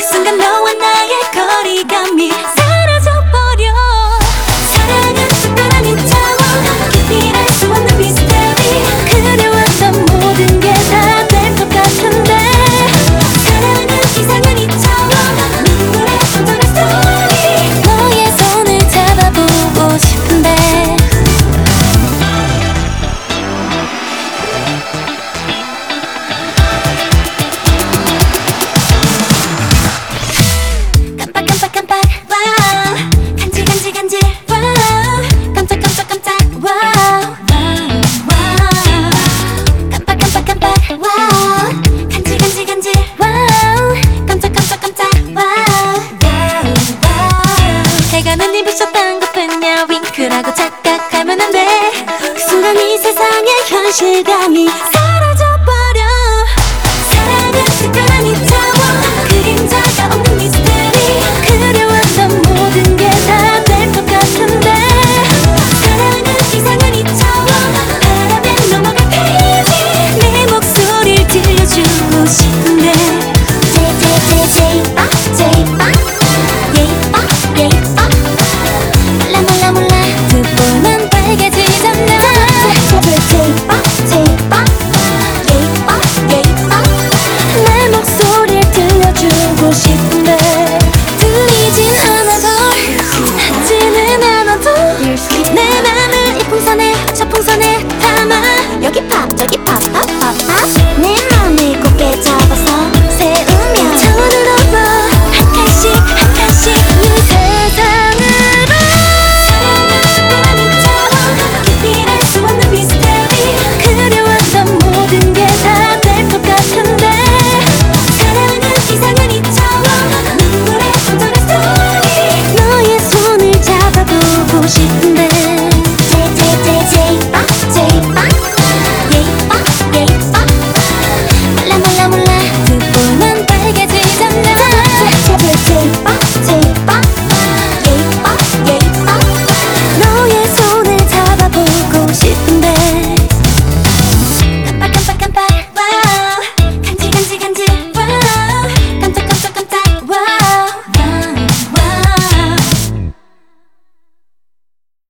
Cause I'm gonna know 이 세상의 현실감이